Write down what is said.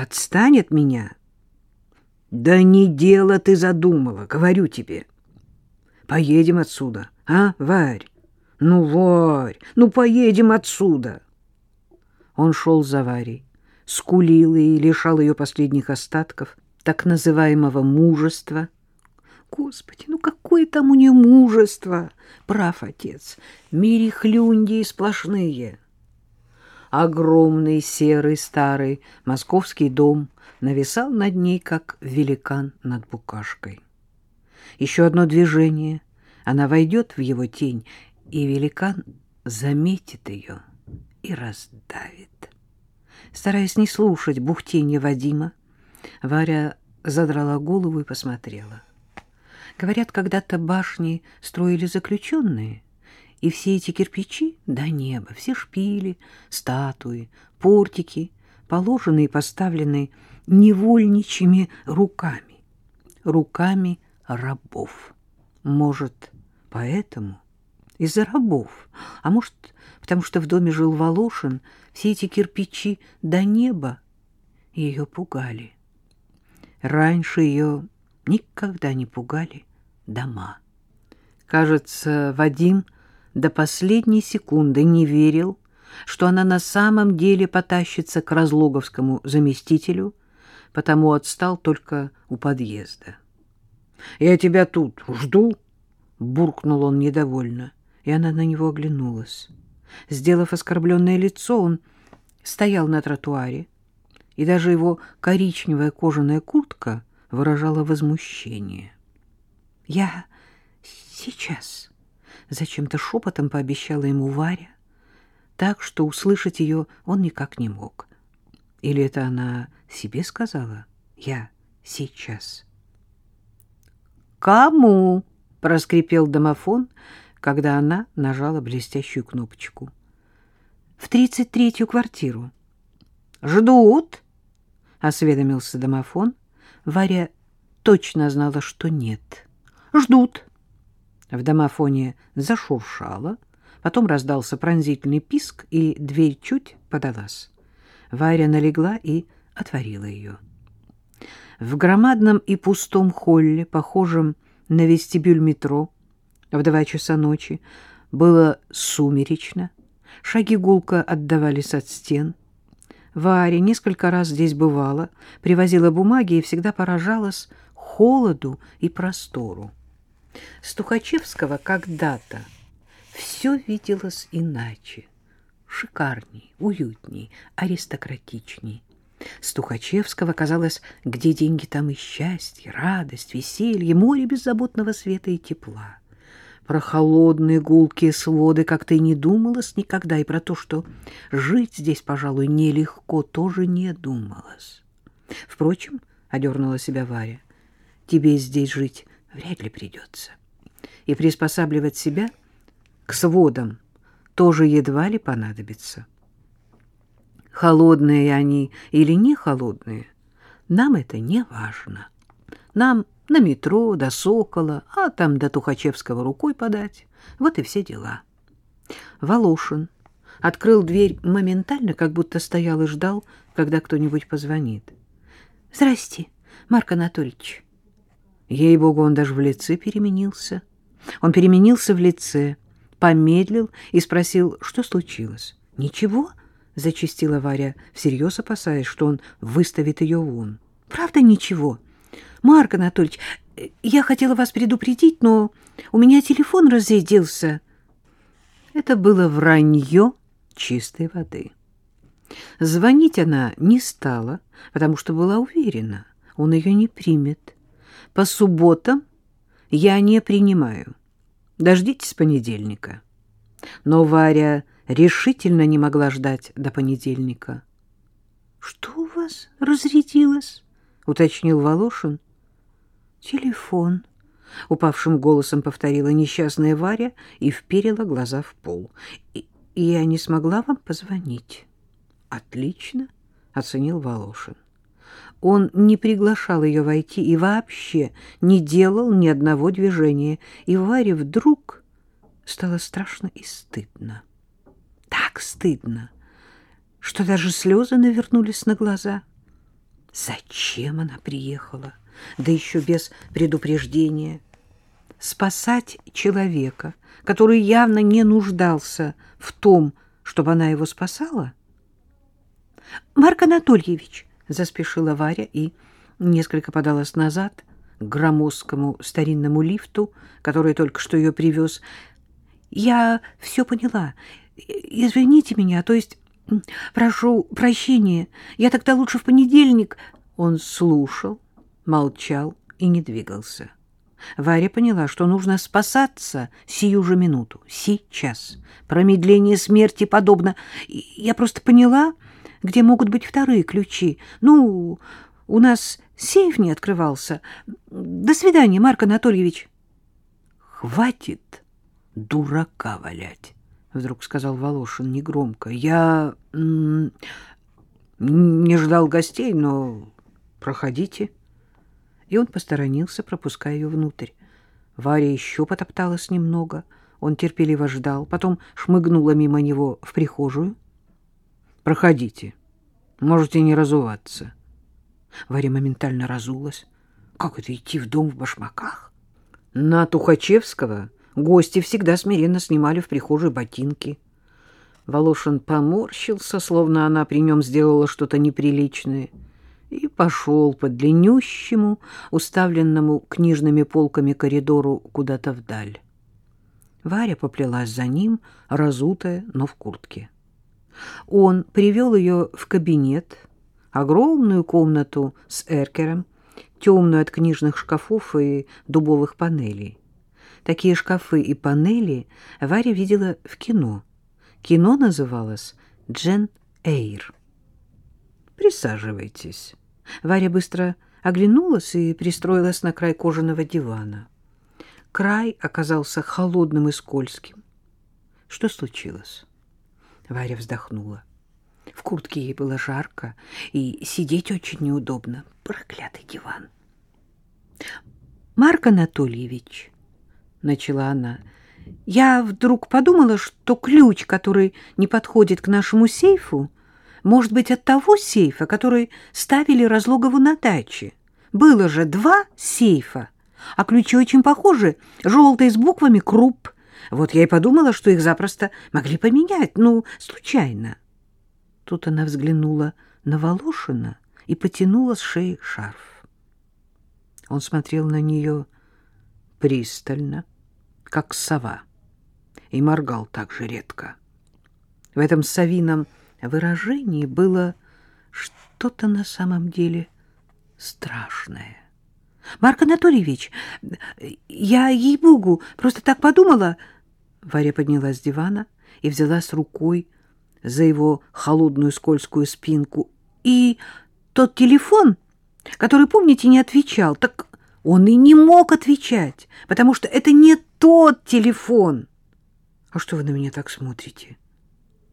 Отстань от меня. Да не дело ты задумала, говорю тебе. Поедем отсюда, а, Варь? Ну, Варь, ну поедем отсюда. Он шел за Варей, скулил и лишал ее последних остатков так называемого мужества. Господи, ну какое там у нее мужество! Прав отец, мире хлюнди сплошные. Огромный серый старый московский дом нависал над ней, как великан над букашкой. Еще одно движение, она войдет в его тень, и великан заметит ее и раздавит. Стараясь не слушать бухтенья Вадима, Варя задрала голову и посмотрела. Говорят, когда-то башни строили заключенные — и все эти кирпичи до неба, все шпили, статуи, портики, положенные и поставленные невольничьими руками, руками рабов. Может, поэтому из-за рабов, а может, потому что в доме жил Волошин, все эти кирпичи до неба ее пугали. Раньше ее никогда не пугали дома. Кажется, Вадим — до последней секунды не верил, что она на самом деле потащится к разлоговскому заместителю, потому отстал только у подъезда. — Я тебя тут жду, — буркнул он недовольно, и она на него оглянулась. Сделав оскорбленное лицо, он стоял на тротуаре, и даже его коричневая кожаная куртка выражала возмущение. — Я сейчас... Зачем-то шепотом пообещала ему Варя, так что услышать ее он никак не мог. Или это она себе сказала? Я сейчас. «Кому?» — проскрипел домофон, когда она нажала блестящую кнопочку. «В тридцать третью квартиру». «Ждут?» — осведомился домофон. Варя точно знала, что нет. «Ждут». В домофоне зашуршало, потом раздался пронзительный писк, и дверь чуть подалась. Варя налегла и отворила ее. В громадном и пустом холле, похожем на вестибюль метро, в два часа ночи было сумеречно, шаги гулко отдавались от стен. Варя несколько раз здесь бывала, привозила бумаги и всегда поражалась холоду и простору. С Тухачевского когда-то все виделось иначе, шикарней, уютней, аристократичней. С Тухачевского казалось, где деньги, там и счастье, радость, веселье, море беззаботного света и тепла. Про холодные гулкие своды как-то и не думалось никогда, и про то, что жить здесь, пожалуй, нелегко, тоже не думалось. Впрочем, — одернула себя Варя, — тебе здесь жить вряд ли придется. И приспосабливать себя к сводам тоже едва ли понадобится. Холодные они или не холодные, нам это не важно. Нам на метро, до Сокола, а там до Тухачевского рукой подать. Вот и все дела. Волошин открыл дверь моментально, как будто стоял и ждал, когда кто-нибудь позвонит. — Здрасте, Марк Анатольевич. Ей-богу, он даже в лице переменился. Он переменился в лице, помедлил и спросил, что случилось. — Ничего, — зачастила Варя, всерьез опасаясь, что он выставит ее вон. — Правда ничего. Марк Анатольевич, я хотела вас предупредить, но у меня телефон разрядился. Это было вранье чистой воды. Звонить она не стала, потому что была уверена, он ее не примет. По субботам я не принимаю. Дождитесь понедельника. Но Варя решительно не могла ждать до понедельника. — Что у вас разрядилось? — уточнил Волошин. — Телефон, — упавшим голосом повторила несчастная Варя и вперила глаза в пол. Я не смогла вам позвонить. — Отлично, — оценил Волошин. Он не приглашал ее войти и вообще не делал ни одного движения. И Варе вдруг стало страшно и стыдно. Так стыдно, что даже слезы навернулись на глаза. Зачем она приехала? Да еще без предупреждения. Спасать человека, который явно не нуждался в том, чтобы она его спасала? Марк Анатольевич, заспешила Варя и несколько подалась назад к громоздкому старинному лифту, который только что ее привез. Я все поняла. Извините меня, то есть прошу прощения. Я тогда лучше в понедельник. Он слушал, молчал и не двигался. Варя поняла, что нужно спасаться сию же минуту, сейчас. Промедление смерти подобно. Я просто поняла, где могут быть вторые ключи. Ну, у нас сейф не открывался. До свидания, Марк Анатольевич. Хватит дурака валять, вдруг сказал Волошин негромко. Я не ждал гостей, но проходите. И он посторонился, пропуская ее внутрь. Варя еще потопталась немного. Он терпеливо ждал, потом шмыгнула мимо него в прихожую. Проходите. Можете не разуваться. Варя моментально разулась. Как это идти в дом в башмаках? На Тухачевского гости всегда смиренно снимали в прихожей ботинки. Волошин поморщился, словно она при нем сделала что-то неприличное, и пошел по длиннющему, уставленному книжными полками коридору куда-то вдаль. Варя поплелась за ним, разутая, но в куртке. Он привел ее в кабинет, огромную комнату с эркером, темную от книжных шкафов и дубовых панелей. Такие шкафы и панели Варя видела в кино. Кино называлось «Джен Эйр». «Присаживайтесь». Варя быстро оглянулась и пристроилась на край кожаного дивана. Край оказался холодным и скользким. Что случилось? Варя вздохнула. В куртке ей было жарко, и сидеть очень неудобно. Проклятый диван. «Марк Анатольевич», — начала она, — «я вдруг подумала, что ключ, который не подходит к нашему сейфу, может быть от того сейфа, который ставили Разлогову на даче. Было же два сейфа, а ключи очень похожи, желтые с буквами «Круп», вот я и подумала, что их запросто могли поменять, ну, случайно. Тут она взглянула на Волошина и потянула с шеи шарф. Он смотрел на нее пристально, как сова, и моргал так же редко. В этом совином выражении было что-то на самом деле страшное. Марк Анатольевич, я, ей-богу, просто так подумала. Варя поднялась с дивана и взялась рукой за его холодную скользкую спинку. И тот телефон, который, помните, не отвечал, так он и не мог отвечать, потому что это не тот телефон. А что вы на меня так смотрите?